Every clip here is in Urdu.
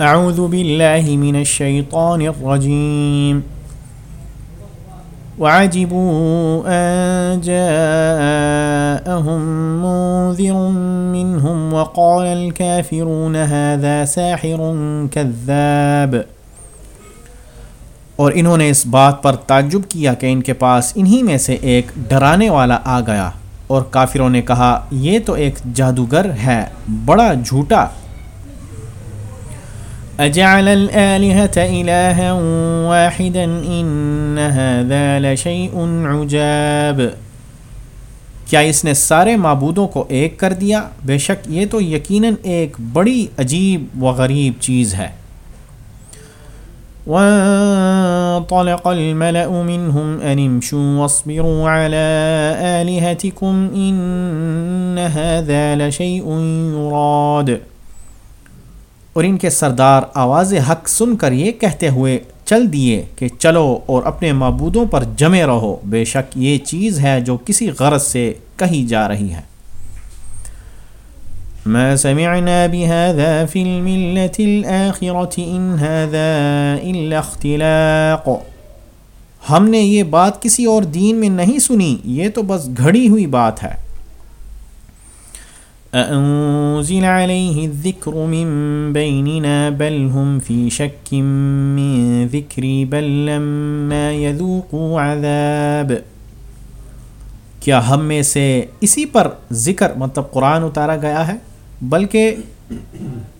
اعوذ باللہ من الشیطان الرجیم وعجبوا ان جاءهم منذر منهم وقال الكافرون هذا ساحر كذاب. اور انہوں نے اس بات پر تعجب کیا کہ ان کے پاس انہی میں سے ایک ڈرانے والا آ گیا اور کافروں نے کہا، یہ تو ایک جادوگر ہے، بڑا جھوٹا اجعل واحدا ان هذا لشيء عجاب. کیا اس نے سارے معبودوں کو ایک کر دیا؟ بے شک یہ تو یقیناً ایک بڑی عجیب و غریب چیز ہے. وانطلق الملأ منهم أن امشوا واصبروا على آلهتكم إن هذا لشيء يراد. اور ان کے سردار آواز حق سن کر یہ کہتے ہوئے چل دیے کہ چلو اور اپنے معبودوں پر جمے رہو۔ بے شک یہ چیز ہے جو کسی غرض سے کہی جا رہی ہے۔ ما سمعنا بهذا في الملة الآخرة إن هذا إلا اختلاق۔ ہم نے یہ بات کسی اور دین میں نہیں سنی، یہ تو بس گھڑی ہوئی بات ہے۔ أأنزل عليه الذكر من بيننا بل هم في شك من ذكري بل لما يذوقوا عذاب۔ کیا ہم میں سے اسی پر ذکر مطلب قرآن اتارا گیا ہے؟ بلکہ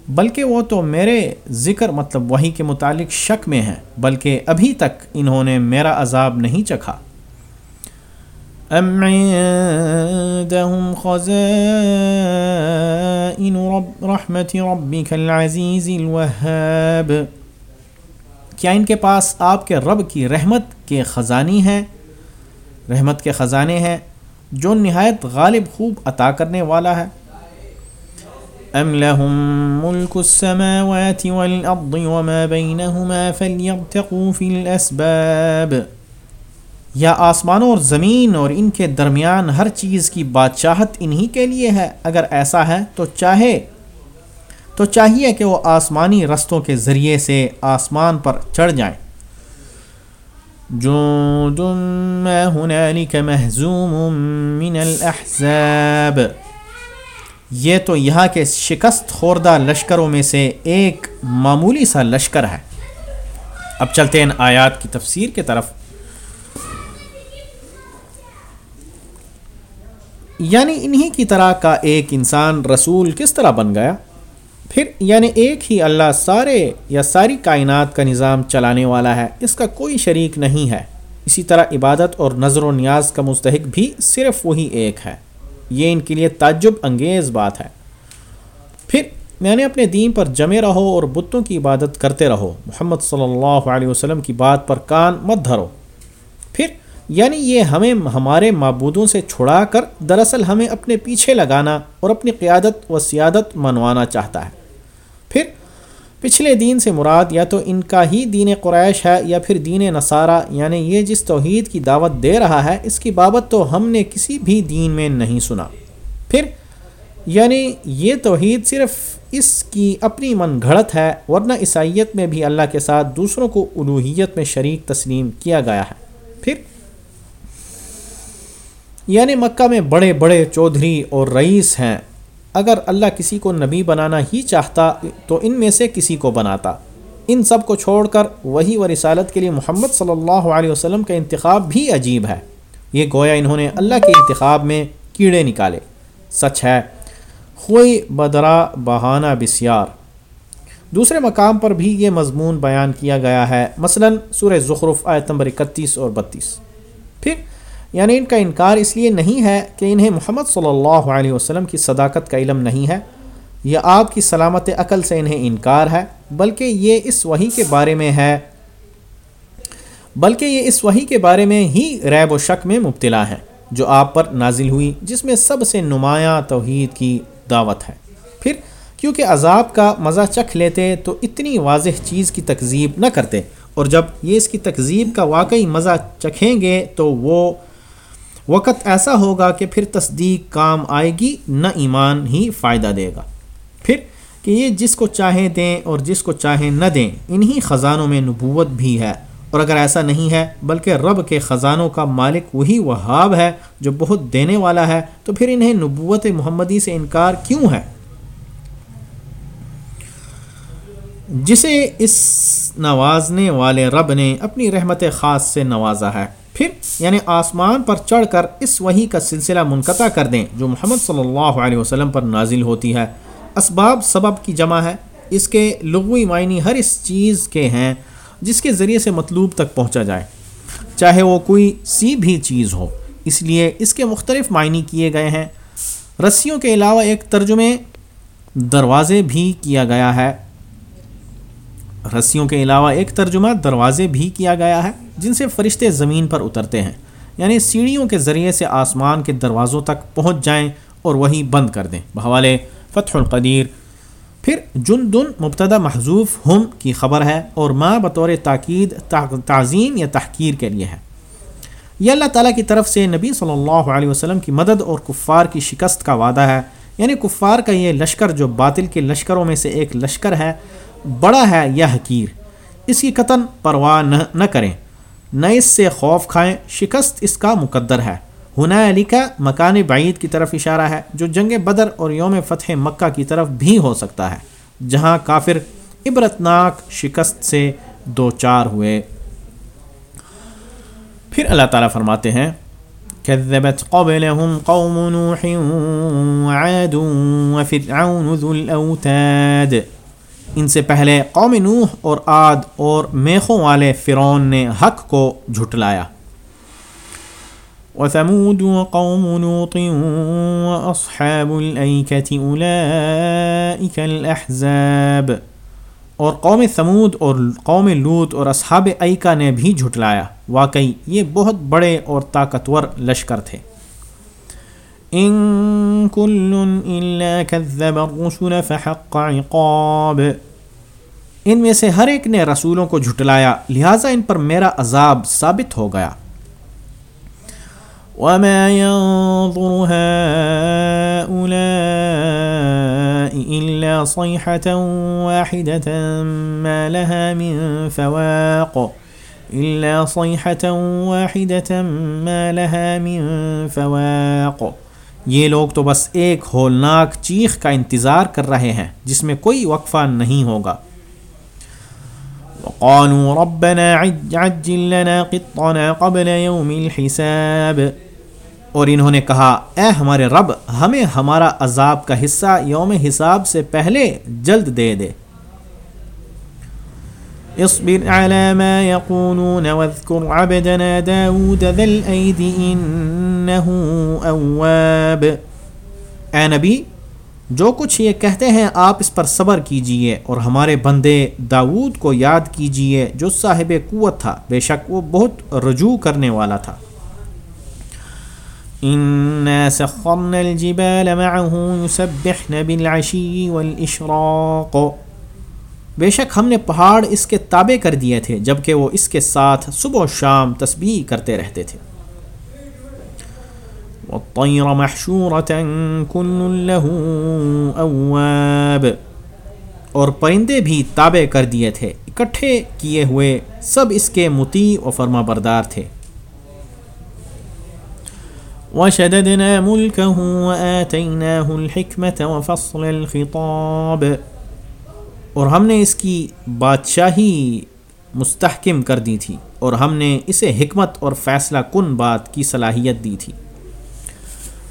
بلکہ وہ تو میرے ذکر مطلب وہی کے متعلق شک میں ہیں بلکہ ابھی تک انہوں نے میرا عذاب نہیں چکھا۔ ام عندهم خزائن رب رحمت ربك العزیز الوهاب کیا ان کے پاس آپ کے رب کی رحمت کے خزانی ہیں؟ رحمت کے خزانے ہیں جو نہایت غالب خوب عطا کرنے والا ہے۔ ام لهم ملك السماوات والارض وما بينهما فليرتقوا في الاسباب یا آسمانوں اور زمین اور ان کے درمیان ہر چیز کی بادشاہت انہی کے لیے ہے۔ اگر ایسا ہے تو چاہے، تو چاہیے کہ وہ آسمانی رستوں کے ذریعے سے آسمان پر چڑھ جائیں۔ جو دم من الاحزاب یہ تو یہاں کے شکست خوردہ لشکروں میں سے ایک معمولی سا لشکر ہے۔ اب چلتے ہیں آیات کی تفسیر کے طرف۔ یعنی انہی کی طرح کا ایک انسان رسول کس طرح بن گیا؟ پھر یعنی ایک ہی اللہ سارے یا ساری کائنات کا نظام چلانے والا ہے، اس کا کوئی شریک نہیں ہے۔ اسی طرح عبادت اور نظر و نیاز کا مستحق بھی صرف وہی ایک ہے۔ یہ ان کے لیے تعجب انگیز بات ہے۔ پھر میں نے اپنے دین پر جمے رہو اور بتوں کی عبادت کرتے رہو۔ محمد صلی اللہ علیہ وسلم کی بات پر کان مت دھرو۔ یعنی یہ ہمیں ہمارے معبودوں سے چھڑا کر دراصل ہمیں اپنے پیچھے لگانا اور اپنی قیادت و سیادت منوانا چاہتا ہے۔ پھر پچھلے دین سے مراد یا تو ان کا ہی دین قریش ہے یا پھر دین نصارہ یعنی یہ جس توحید کی دعوت دے رہا ہے، اس کی بابت تو ہم نے کسی بھی دین میں نہیں سنا۔ پھر یعنی یہ توحید صرف اس کی اپنی من گھڑت ہے، ورنہ عیسائیت میں بھی اللہ کے ساتھ دوسروں کو الوحیت میں شریک تسلیم کیا گیا ہے۔ پھر یعنی مکہ میں بڑے بڑے چودھری اور رئیس ہیں۔ اگر اللہ کسی کو نبی بنانا ہی چاہتا تو ان میں سے کسی کو بناتا۔ ان سب کو چھوڑ کر وہی و رسالت کے لیے محمد صلی اللہ علیہ وسلم کا انتخاب بھی عجیب ہے۔ یہ گویا انہوں نے اللہ کے انتخاب میں کیڑے نکالے۔ سچ ہے، خوئی بدرا بہانہ بسیار۔ دوسرے مقام پر بھی یہ مضمون بیان کیا گیا ہے۔ مثلا سورہ زخرف آیت نمبر اکتیس اور بتیس۔ پھر یعنی ان کا انکار اس لیے نہیں ہے کہ انہیں محمد صلی اللہ علیہ وسلم کی صداقت کا علم نہیں ہے، یا آپ کی سلامت عقل سے انہیں انکار ہے، بلکہ یہ اس وہی کے بارے میں ہے، بلکہ یہ اس وہی کے بارے میں ہی ریب و شک میں مبتلا ہے، جو آپ پر نازل ہوئی، جس میں سب سے نمایاں توحید کی دعوت ہے۔ پھر، کیونکہ عذاب کا مزہ چکھ لیتے تو اتنی واضح چیز کی تکذیب نہ کرتے، اور جب یہ اس کی تکذیب کا واقعی مزہ چکھیں گے تو وہ وقت ایسا ہوگا کہ پھر تصدیق کام آئے گی، نہ ایمان ہی فائدہ دے گا۔ پھر کہ یہ جس کو چاہیں دیں اور جس کو چاہیں نہ دیں، انہی خزانوں میں نبوت بھی ہے۔ اور اگر ایسا نہیں ہے، بلکہ رب کے خزانوں کا مالک وہی وہاب ہے جو بہت دینے والا ہے، تو پھر انہیں نبوت محمدی سے انکار کیوں ہے؟ جسے اس نوازنے والے رب نے اپنی رحمت خاص سے نوازا ہے۔ پھر یعنی آسمان پر چڑھ کر اس وہی کا سلسلہ منقطع کر دیں، جو محمد صلی اللہ علیہ وسلم پر نازل ہوتی ہے۔ اسباب سبب کی جمع ہے۔ اس کے لغوی معنی ہر اس چیز کے ہیں جس کے ذریعے سے مطلوب تک پہنچا جائے۔ چاہے وہ کوئی سی بھی چیز ہو، اس لیے اس کے مختلف معنی کیے گئے ہیں۔ رسیوں کے علاوہ ایک ترجمے دروازے بھی کیا گیا ہے۔ رسیوں کے علاوہ ایک ترجمہ دروازے بھی کیا گیا ہے جن سے فرشتے زمین پر اترتے ہیں۔ یعنی سیڑھیوں کے ذریعے سے آسمان کے دروازوں تک پہنچ جائیں اور وہی بند کر دیں۔ بحوالے فتح القدیر۔ پھر جن دن مبتدا محضوف ہم کی خبر ہے اور ماں بطور تاکید تعظیم یا تحقیر کے لیے ہے۔ یہ اللہ تعالیٰ کی طرف سے نبی صلی اللہ علیہ وسلم کی مدد اور کفار کی شکست کا وعدہ ہے۔ یعنی کفار کا یہ لشکر جو باطل کے لشکروں میں سے ایک لشکر ہے بڑا ہے یا حقیر، اس کی قطن پرواہ نہ کریں۔ نہ اس سے خوف کھائیں، شکست اس کا مقدر ہے۔ ہنا علی کا مکان بعید کی طرف اشارہ ہے، جو جنگ بدر اور یوم فتح مکہ کی طرف بھی ہو سکتا ہے، جہاں کافر عبرتناک شکست سے دو چار ہوئے۔ پھر اللہ تعالیٰ فرماتے ہیں كذبت قبلهم قوم نوح وعاد وفرعون ذو الأوتاد ان سے پہلے قوم نوح اور عاد اور میخوں والے فرعون نے حق کو جھٹلایا۔ وثمود وقوم لوط واصحاب الایکه اولئک الاحزاب اور قوم ثمود اور قوم لوط اور اصحاب ایکا نے بھی جھٹلایا۔ واقعی یہ بہت بڑے اور طاقتور لشکر تھے۔ ان كل الا كذب الرسل فحق عقاب۔ ان میں سے ہر ایک نے رسولوں کو جھٹلایا، لہٰذا ان پر میرا عذاب ثابت ہو گیا۔ وما ينظر هؤلاء إلا صيحة واحدة ما لها من فواق۔ إلا صيحة واحدة ما لها من فواق۔ یہ لوگ تو بس ایک ہولناک چیخ کا انتظار کر رہے ہیں جس میں کوئی وقفہ نہیں ہوگا۔ وقالوا ربنا عجل لنا قطنا قبل يوم الحساب۔ اور انہوں نے کہا، اے ہمارے رب، ہمیں ہمارا عذاب کا حصہ یوم حساب سے پہلے جلد دے دے۔ اصبر على ما يقولون واذكر عبدنا داود ذا الأيد إنه أواب. اے نبی، جو کچھ یہ کہتے ہیں آپ اس پر صبر کیجیے اور ہمارے بندے داود کو یاد کیجیے جو صاحب قوت تھا، بے شک وہ بہت رجوع کرنے والا تھا۔ إنا سخرنا الجبال معه يسبحن بالعشي والإشراق۔ بے شک ہم نے پہاڑ اس کے تابع کر دیے تھے، جبکہ وہ اس کے ساتھ صبح و شام تسبیح کرتے رہتے تھے۔ والطير محشورة كل له أواب۔ اور پرندے بھی تابع کر دیے تھے، اکٹھے کیے ہوئے سب اس کے مطیع و فرما بردار تھے۔ وشددنا ملكه وآتيناه الحكمة وفصل الخطاب۔ اور ہم نے اس کی بادشاہی مستحکم کر دی تھی اور ہم نے اسے حکمت اور فیصلہ کن بات کی صلاحیت دی تھی۔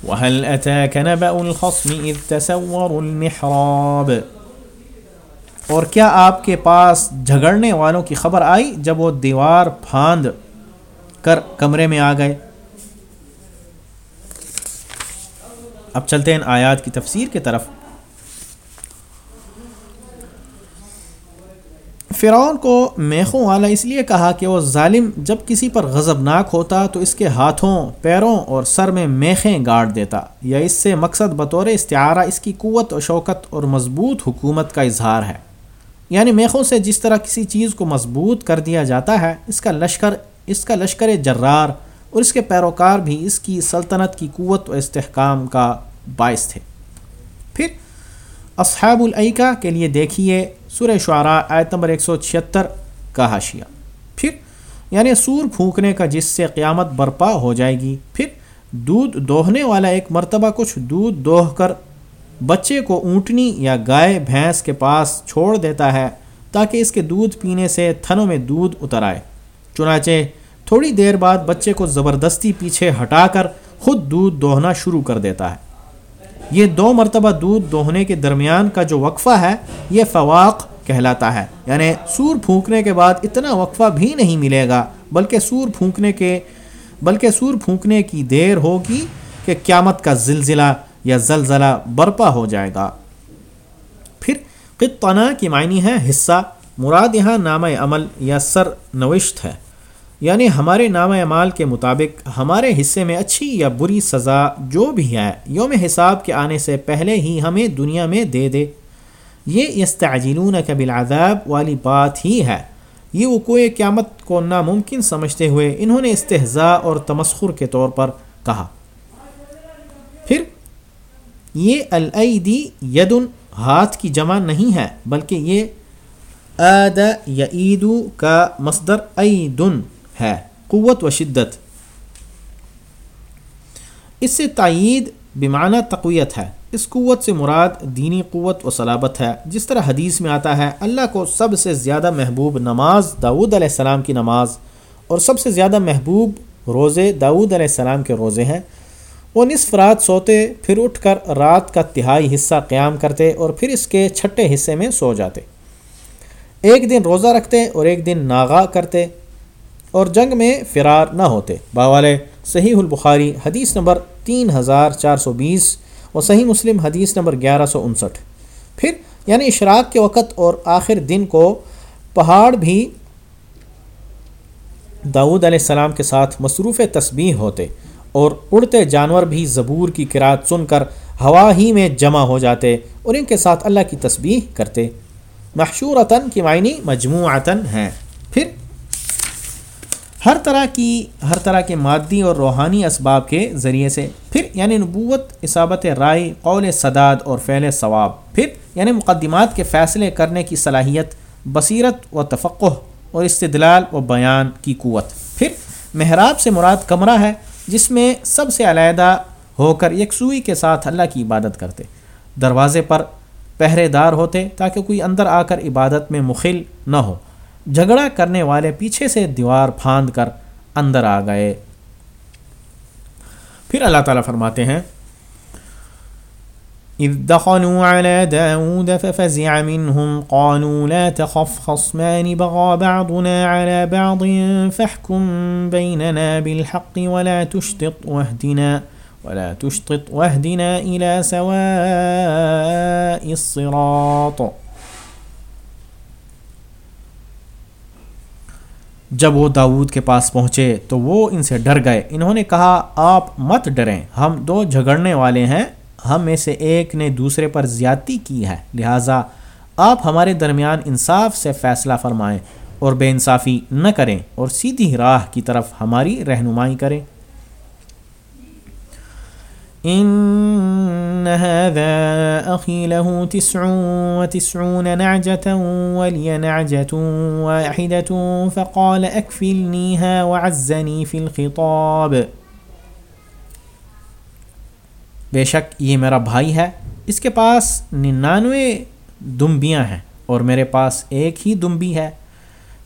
وَهَلْ أَتَاكَ نَبَأُ الْخَصْمِ إِذْ تَسَوَّرُ الْمِحْرَابِ؟ اور کیا آپ کے پاس جھگڑنے والوں کی خبر آئی جب وہ دیوار پھاند کر کمرے میں آ گئے؟ اب چلتے ہیں آیات کی تفسیر کی طرف۔ فرعون کو میخوں والا اس لیے کہا کہ وہ ظالم جب کسی پر غضبناک ہوتا تو اس کے ہاتھوں، پیروں اور سر میں میخیں گاڑ دیتا، یا اس سے مقصد بطور استعارہ اس کی قوت و شوکت اور مضبوط حکومت کا اظہار ہے۔ یعنی میخوں سے جس طرح کسی چیز کو مضبوط کر دیا جاتا ہے، اس کا لشکر، اس کا لشکر جرار اور اس کے پیروکار بھی اس کی سلطنت کی قوت و استحکام کا باعث تھے۔ پھر اصحاب العقا کے لیے دیکھیے سر شعراء آیت نمبر ایک سو چھہتر کا حاشیہ۔ پھر یعنی سور پھونکنے کا جس سے قیامت برپا ہو جائے گی، پھر دودھ دوہنے والا ایک مرتبہ کچھ دودھ دوہ کر بچے کو اونٹنی یا گائے بھینس کے پاس چھوڑ دیتا ہے تاکہ اس کے دودھ پینے سے تھنوں میں دودھ اتر آئے۔ چنانچہ، تھوڑی دیر بعد بچے کو زبردستی پیچھے ہٹا کر خود دودھ دوہنا شروع کر دیتا ہے۔ یہ دو مرتبہ دودھ دوہنے کے درمیان کا جو وقفہ ہے، یہ فواق کہلاتا ہے۔ یعنی سور پھونکنے کے بعد اتنا وقفہ بھی نہیں ملے گا، بلکہ سور پھونکنے کے، بلکہ سور پھونکنے کی دیر ہوگی کہ قیامت کا زلزلہ یا زلزلہ برپا ہو جائے گا۔ پھر قطنا کی معنی ہے حصہ، مراد یہاں نام عمل یا سر نوشت ہے۔ یعنی ہمارے نام اعمال کے مطابق ہمارے حصے میں اچھی یا بری سزا جو بھی ہے، یوم حساب کے آنے سے پہلے ہی ہمیں دنیا میں دے دے۔ یہ استعجلون کا بالعذاب والی بات ہی ہے۔ یہ وقوع قیامت کو ناممکن سمجھتے ہوئے انہوں نے استحضاء اور تمسخر کے طور پر کہا۔ پھر، یہ العیدی یدن ہاتھ کی جمع نہیں ہے، بلکہ یہ عید یا عیدو کا مصدر ایدن۔ ہے، قوت و شدت۔ اس سے تائید بیمانہ تقویت ہے۔ اس قوت سے مراد دینی قوت و صلابت ہے۔ جس طرح حدیث میں آتا ہے، اللہ کو سب سے زیادہ محبوب نماز داود علیہ السلام کی نماز، اور سب سے زیادہ محبوب روزے داود علیہ السلام کے روزے ہیں۔ وہ نصف رات سوتے، پھر اٹھ کر رات کا تہائی حصہ قیام کرتے، اور پھر اس کے چھٹے حصے میں سو جاتے۔ ایک دن روزہ رکھتے اور ایک دن ناغا کرتے۔ اور جنگ میں فرار نہ ہوتے۔ باوالے صحیح البخاری حدیث نمبر تین ہزار چار سو بیس اور صحیح مسلم حدیث نمبر گیارہ سو انسٹھ۔ پھر یعنی اشراق کے وقت اور آخر دن کو پہاڑ بھی داود علیہ السلام کے ساتھ مصروف تسبیح ہوتے اور اڑتے جانور بھی زبور کی کراط سن کر ہوا ہی میں جمع ہو جاتے اور ان کے ساتھ اللہ کی تسبیح کرتے۔ محشورتاً کی معنی مجموعتاً ہیں۔ پھر ہر طرح کی، ہر طرح کے مادی اور روحانی اسباب کے ذریعے سے، پھر یعنی نبوت اصابت رائے، قول صداد اور فعل ثواب، پھر یعنی مقدمات کے فیصلے کرنے کی صلاحیت، بصیرت و تفقع اور استدلال و بیان کی قوت۔ پھر محراب سے مراد کمرہ ہے، جس میں سب سے علیحدہ ہو کر یکسوئی کے ساتھ اللہ کی عبادت کرتے۔ دروازے پر پہرے دار ہوتے تاکہ کوئی اندر آ کر عبادت میں مخل نہ ہو۔ جھگڑا کرنے والے پیچھے سے دیوار پھاند کر اندر آ گئے۔ پھر اللہ تعالیٰ فرماتے ہیں، اذ دخلوا على داود ففزع منهم قالوا لا تخف خصمان بغى بعضنا على بعض فاحكم بيننا بالحق ولا تشتط واهدنا، ولا تشطط واهدنا إلى سواء الصراط۔ جب وہ داود کے پاس پہنچے تو وہ ان سے ڈر گئے۔ انہوں نے کہا، آپ مت ڈریں، ہم دو جھگڑنے والے ہیں، ہم میں سے ایک نے دوسرے پر زیادتی کی ہے۔ لہٰذا آپ ہمارے درمیان انصاف سے فیصلہ فرمائیں اور بے انصافی نہ کریں اور سیدھی راہ کی طرف ہماری رہنمائی کریں۔ ان هذا اخي له تسع وتسعون نعجة ولي نعجة واحدة فقال اكفلنيها وعزني في الخطاب۔ بے شک یہ میرا بھائی ہے۔ اس کے پاس ننانوے دمبیاں ہیں اور میرے پاس ایک ہی دمبی ہے۔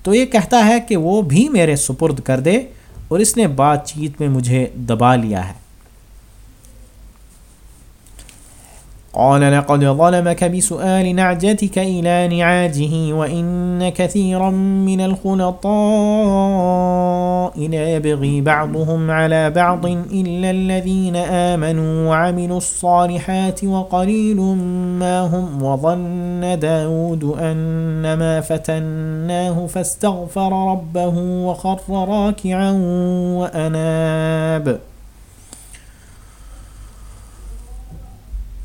تو یہ کہتا ہے کہ وہ بھی میرے سپرد کر دے اور اس نے بات چیت میں مجھے دبا لیا ہے۔ قال لقد ظلمك بسؤال نعجتك إلى نعاجه وإن كثيرا من الخلطاء لا يبغي بعضهم على بعض إلا الذين آمنوا وعملوا الصالحات وقليل ما هم وظن داود أنما فتناه فاستغفر ربه وخر راكعا وأناب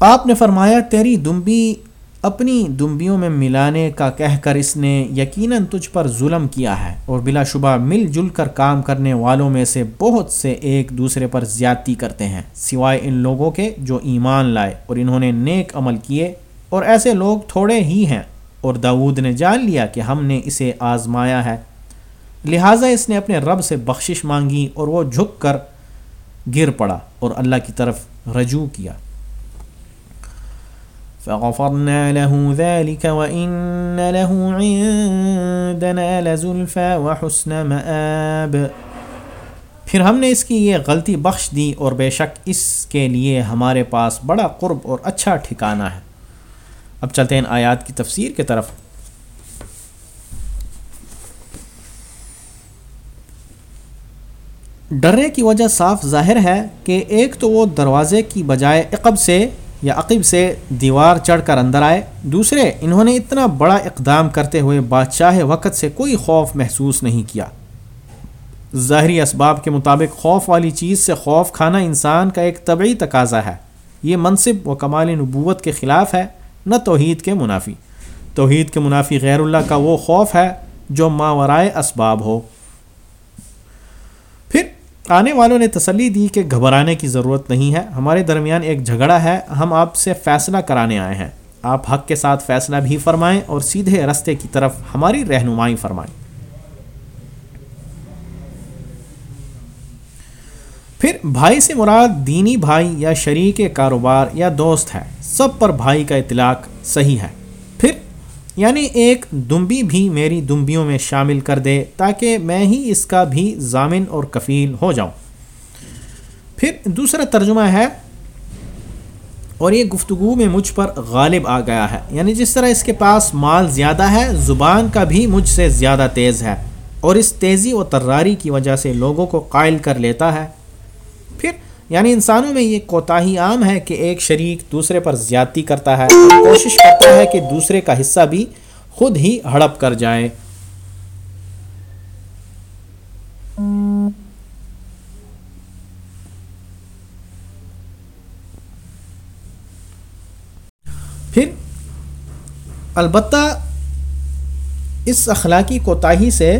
آپ نے فرمایا، تیری دمبی اپنی دمبیوں میں ملانے کا کہہ کر اس نے یقیناً تجھ پر ظلم کیا ہے اور بلا شبہ مل جل کر کام کرنے والوں میں سے بہت سے ایک دوسرے پر زیادتی کرتے ہیں، سوائے ان لوگوں کے جو ایمان لائے اور انہوں نے نیک عمل کیے اور ایسے لوگ تھوڑے ہی ہیں۔ اور داود نے جان لیا کہ ہم نے اسے آزمایا ہے۔ لہٰذا اس نے اپنے رب سے بخشش مانگی اور وہ جھک کر گر پڑا اور اللہ کی طرف رجوع کیا۔ فغفرنا له ذلك وإن له عندنا لزلفا وحسن مآب۔ پھر ہم نے اس کی یہ غلطی بخش دی اور بے شک اس کے لیے ہمارے پاس بڑا قرب اور اچھا ٹھکانہ ہے۔ اب چلتے ہیں آیات کی تفسیر کی طرف۔ ڈرنے کی وجہ صاف ظاہر ہے کہ ایک تو وہ دروازے کی بجائے عقب سے یا عقب سے دیوار چڑھ کر اندر آئے۔ دوسرے، انہوں نے اتنا بڑا اقدام کرتے ہوئے بادشاہ وقت سے کوئی خوف محسوس نہیں کیا۔ ظاہری اسباب کے مطابق خوف والی چیز سے خوف کھانا انسان کا ایک طبعی تقاضا ہے۔ یہ منصب و کمال نبوت کے خلاف ہے، نہ توحید کے منافی۔ توحید کے منافی غیر اللہ کا وہ خوف ہے جو ماورائے اسباب ہو۔ پھر آنے والوں نے تسلی دی کہ گھبرانے کی ضرورت نہیں ہے۔ ہمارے درمیان ایک جھگڑا ہے۔ ہم آپ سے فیصلہ کرانے آئے ہیں۔ آپ حق کے ساتھ فیصلہ بھی فرمائیں اور سیدھے رستے کی طرف ہماری رہنمائی فرمائیں۔ پھر بھائی سے مراد دینی بھائی یا شریک کاروبار یا دوست ہے۔ سب پر بھائی کا اطلاق صحیح ہے۔ یعنی ایک دمبی بھی میری دمبیوں میں شامل کر دے تاکہ میں ہی اس کا بھی ضامن اور کفیل ہو جاؤں۔ پھر دوسرا ترجمہ ہے، اور یہ گفتگو میں مجھ پر غالب آ گیا ہے۔ یعنی جس طرح اس کے پاس مال زیادہ ہے، زبان کا بھی مجھ سے زیادہ تیز ہے، اور اس تیزی و تراری کی وجہ سے لوگوں کو قائل کر لیتا ہے۔ یعنی انسانوں میں یہ کوتاہی عام ہے کہ ایک شریک دوسرے پر زیادتی کرتا ہے اور کوشش کرتا ہے کہ دوسرے کا حصہ بھی خود ہی ہڑپ کر جائے۔ پھر البتہ اس اخلاقی کوتاہی سے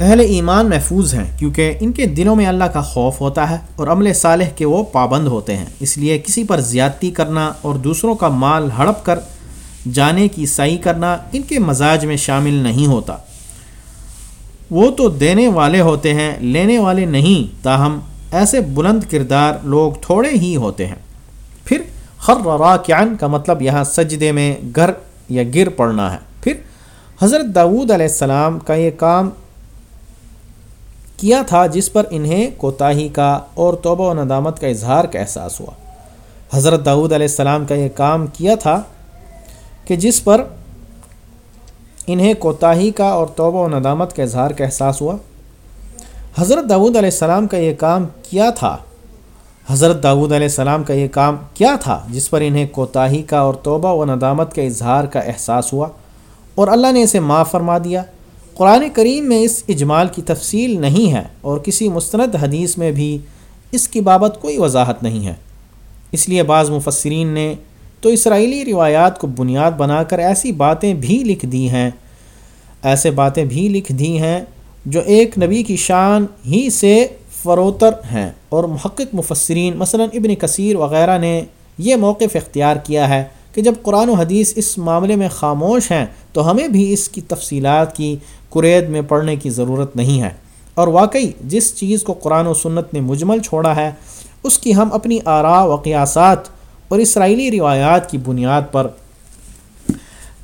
اہل ایمان محفوظ ہیں کیونکہ ان کے دلوں میں اللہ کا خوف ہوتا ہے اور عمل صالح کے وہ پابند ہوتے ہیں۔ اس لیے کسی پر زیادتی کرنا اور دوسروں کا مال ہڑپ کر جانے کی صحیح کرنا ان کے مزاج میں شامل نہیں ہوتا۔ وہ تو دینے والے ہوتے ہیں، لینے والے نہیں، تاہم ایسے بلند کردار لوگ تھوڑے ہی ہوتے ہیں۔ پھر خر راکعن کا مطلب یہاں سجدے میں گر یا گر پڑنا ہے۔ پھر حضرت داود علیہ السلام کا یہ کام کیا تھا جس پر انہیں کوتاہی کا اور توبہ و ندامت کا اظہار کا احساس ہوا؟ حضرت داود علیہ السلام کا یہ کام کیا تھا کہ جس پر انہیں کوتاہی کا اور توبہ و ندامت کا اظہار کا احساس ہوا؟ حضرت داود علیہ السلام کا یہ کام کیا تھا؟ حضرت داود علیہ السلام کا یہ کام کیا تھا جس پر انہیں کوتاہی کا اور توبہ و ندامت کے اظہار کا احساس ہوا؟ اور اللہ نے اسے معاف فرما دیا۔ قرآن کریم میں اس اجمال کی تفصیل نہیں ہے اور کسی مستند حدیث میں بھی اس کی بابت کوئی وضاحت نہیں ہے۔ اس لیے بعض مفسرین نے تو اسرائیلی روایات کو بنیاد بنا کر ایسی باتیں بھی لکھ دی ہیں، ایسے باتیں بھی لکھ دی ہیں جو ایک نبی کی شان ہی سے فروتر ہیں۔ اور محقق مفسرین مثلا ابن کثیر وغیرہ نے یہ موقف اختیار کیا ہے کہ جب قرآن و حدیث اس معاملے میں خاموش ہیں، تو ہمیں بھی اس کی تفصیلات کی قرید میں پڑھنے کی ضرورت نہیں ہے۔ اور واقعی، جس چیز کو قرآن و سنت نے مجمل چھوڑا ہے، اس کی ہم اپنی آراء و قیاسات اور اسرائیلی روایات کی بنیاد پر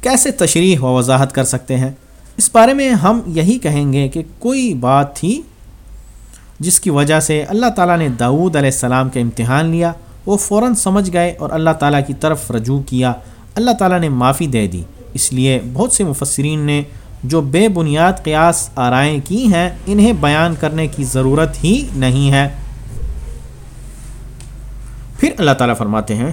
کیسے تشریح و وضاحت کر سکتے ہیں؟ اس بارے میں ہم یہی کہیں گے کہ کوئی بات تھی جس کی وجہ سے اللہ تعالیٰ نے داود علیہ السلام کا امتحان لیا وہ فوراً سمجھ گئے اور اللہ تعالیٰ کی طرف رجوع کیا۔ اللہ تعالیٰ نے معافی دے دی۔ اس لیے بہت سے مفسرین نے جو بے بنیاد قیاس آرائیں کی ہیں، انہیں بیان کرنے کی ضرورت ہی نہیں ہے۔ پھر اللہ تعالیٰ فرماتے ہیں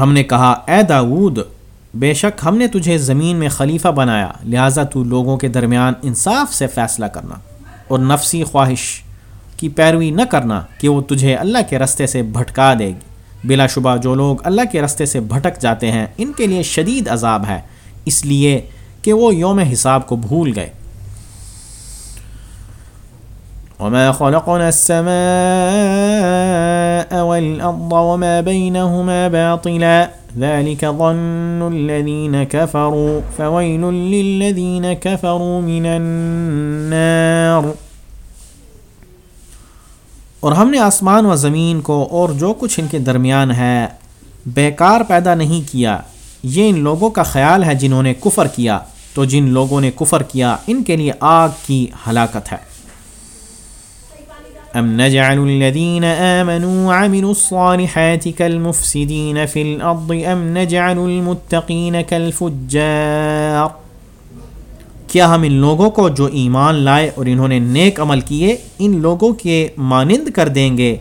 ہم نے کہا، اے داود بے شک ہم نے تجھے زمین میں خلیفہ بنایا، لہٰذا تو لوگوں کے درمیان انصاف سے فیصلہ کرنا اور نفسی خواہش کی پیروی نہ کرنا کہ وہ تجھے اللہ کے رستے سے بھٹکا دے گی۔ بلا شبہ جو لوگ اللہ کے رستے سے بھٹک جاتے ہیں، ان کے لیے شدید عذاب ہے، اس لیے کہ وہ یوم حساب کو بھول گئے۔ وما خلقنا السماء والأرض وما بينهما باطلا ذلك ظن الذين كفروا فويل للذين كفروا من النار اور ہم نے آسمان و زمین کو اور جو کچھ ان کے درمیان ہے، بیکار پیدا نہیں کیا۔ یہ ان لوگوں کا خیال ہے جنہوں نے کفر کیا۔ تو جن لوگوں نے کفر کیا، ان کے لیے آگ کی ہلاکت ہے۔ ام نجعل الذين آمنوا وعملوا الصالحات كالمفسدين في الأرض ام نجعل المتقين كالفجار۔ کیا ہم ان لوگوں کو جو ایمان لائے اور انہوں نے نیک عمل کیے، ان لوگوں کے مانند کر دیں گے؟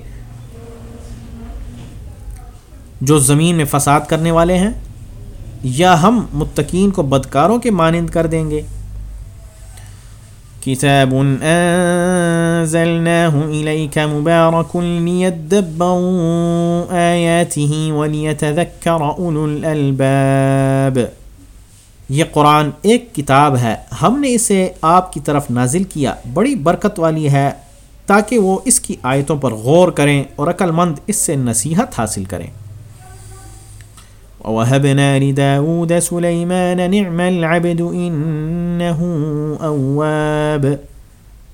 جو زمین میں فساد کرنے والے ہیں، یا ہم متقین کو بدکاروں کے مانند کر دیں گے؟ كتاب أنزلناه إليك مبارك ليدبروا آياته وليتذكر أولو الألباب۔ یہ قرآن ایک کتاب ہے۔ ہم نے اسے آپ کی طرف نازل کیا۔ بڑی برکت والی ہے۔ تاکہ وہ اس کی آیتوں پر غور کریں اور عقل مند اس سے نصیحت حاصل کریں۔ وَوَهَبْنَا لِدَاوُودَ سُلَيْمَانَ نِعْمَ الْعَبْدُ إِنَّهُ أَوَّابِ۔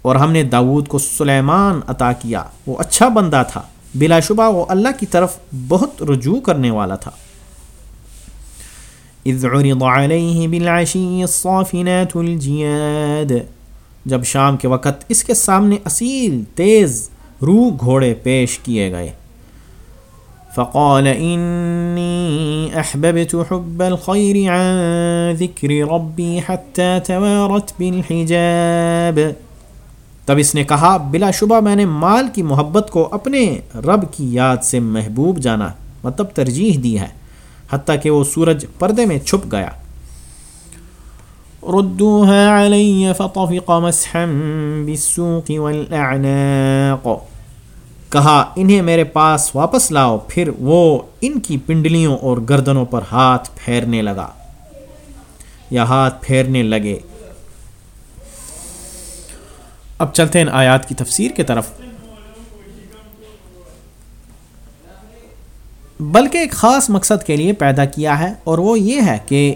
اور ہم نے داود کو سلیمان عطا کیا۔ وہ اچھا بندہ تھا، بلا شبہ وہ اللہ کی طرف بہت رجوع کرنے والا تھا۔ اذ عرض عليه بالعشي الصافنات الجياد۔ جب شام کے وقت اس کے سامنے اصیل، تیز، روح گھوڑے پیش کیے گئے۔ فقال إني أحببت حب الخير عن ذكر ربي حتى توارت بالحجاب۔ تب اس نے کہا، بلا شبہ میں نے مال کی محبت کو اپنے رب کی یاد سے محبوب جانا مطلب ترجیح دی ہے، حتیٰ کہ وہ سورج پردے میں چھپ گیا۔ ردوها علي فطفق مسحا بالسوق والأعناق۔ کہا، انہیں میرے پاس واپس لاؤ۔ پھر وہ ان کی پنڈلیوں اور گردنوں پر ہاتھ پھیرنے لگا۔ یا ہاتھ پھیرنے لگے۔ اب چلتے ہیں آیات کی تفسیر کی طرف۔ بلکہ ایک خاص مقصد کے لیے پیدا کیا ہے اور وہ یہ ہے کہ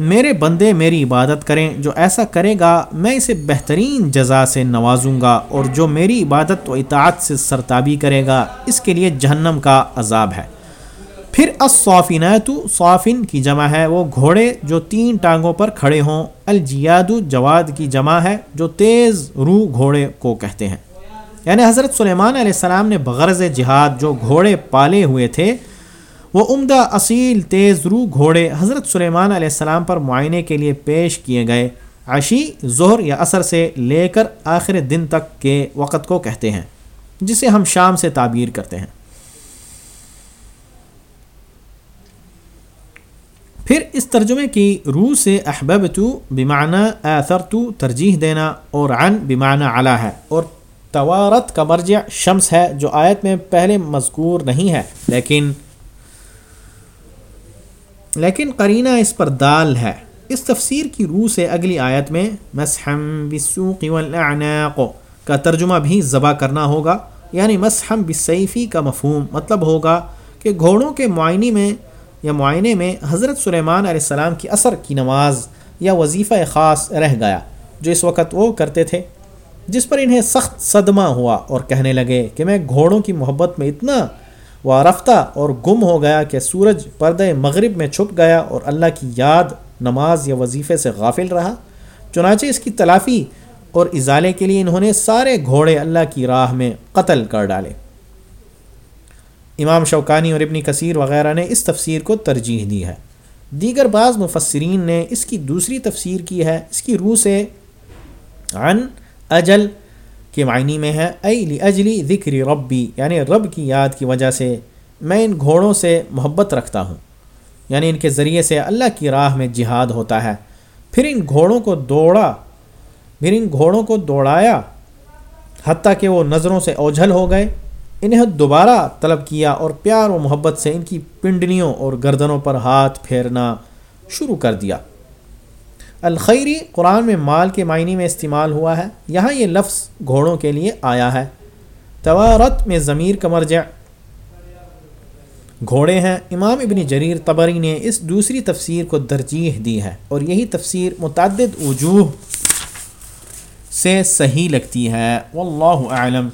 میرے بندے میری عبادت کریں، جو ایسا کرے گا، میں اسے بہترین جزا سے نوازوں گا، اور جو میری عبادت و اطاعت سے سرتابی کرے گا، اس کے لیے جہنم کا عذاب ہے۔ پھر الصافینات صافن کی جمع ہے۔ وہ گھوڑے جو تین ٹانگوں پر کھڑے ہوں۔ الجیاد، جواد کی جمع ہے، جو تیز روح گھوڑے کو کہتے ہیں۔ یعنی حضرت سلیمان علیہ السلام نے بغرض جہاد جو گھوڑے پالے ہوئے تھے وہ عمدہ اصیل تیز رو گھوڑے حضرت سلیمان علیہ السلام پر معائنے کے لیے پیش کیے گئے۔ عشی، ظہر یا اثر سے لے کر آخر دن تک کے وقت کو کہتے ہیں، جسے ہم شام سے تعبیر کرتے ہیں۔ پھر اس ترجمے کی روح سے احبب تو بیمانہ اثر تو ترجیح دینا اور عن بیمانہ اعلیٰ ہے۔ اور توارت کا مرجع شمس ہے، جو آیت میں پہلے مذکور نہیں ہے، لیکن لیکن قرینہ اس پر دال ہے۔ اس تفسیر کی روح سے اگلی آیت میں مسحم بسوق والاعناق کا ترجمہ بھی ذبح کرنا ہوگا۔ یعنی مسحم بسیفی کا مفہوم مطلب ہوگا کہ گھوڑوں کے معائنی میں یا معائنے میں حضرت سلیمان علیہ السلام کی اثر کی نماز یا وظیفہ خاص رہ گیا، جو اس وقت وہ کرتے تھے، جس پر انہیں سخت صدمہ ہوا اور کہنے لگے کہ میں گھوڑوں کی محبت میں اتنا وارفتہ اور گم ہو گیا کہ سورج پردہ مغرب میں چھپ گیا اور اللہ کی یاد، نماز یا وظیفے سے غافل رہا۔ چنانچہ اس کی تلافی اور ازالے کے لیے انہوں نے سارے گھوڑے اللہ کی راہ میں قتل کر ڈالے۔ امام شوکانی اور ابن کثیر وغیرہ نے اس تفسیر کو ترجیح دی ہے۔ دیگر بعض مفسرین نے اس کی دوسری تفسیر کی ہے۔ اس کی روح سے عن اجل کے معنی میں ہے ائی اجلی ذکر ربی یعنی رب کی یاد کی وجہ سے میں ان گھوڑوں سے محبت رکھتا ہوں. یعنی ان کے ذریعے سے اللہ کی راہ میں جہاد ہوتا ہے. پھر ان گھوڑوں کو دوڑا، پھر ان گھوڑوں کو دوڑایا، حتیٰ کہ وہ نظروں سے اوجھل ہو گئے، انہیں دوبارہ طلب کیا اور پیار و محبت سے ان کی پنڈلیوں اور گردنوں پر ہاتھ پھیرنا شروع کر دیا۔ الخیری قرآن میں مال کے معنی میں استعمال ہوا ہے، یہاں یہ لفظ گھوڑوں کے لیے آیا ہے۔ توارت میں ضمیر کا مرجع۔ گھوڑے ہیں۔ امام ابن جریر تبری نے اس دوسری تفسیر کو ترجیح دی ہے اور یہی تفسیر متعدد وجوہ سے صحیح لگتی ہے۔ واللہ اعلم۔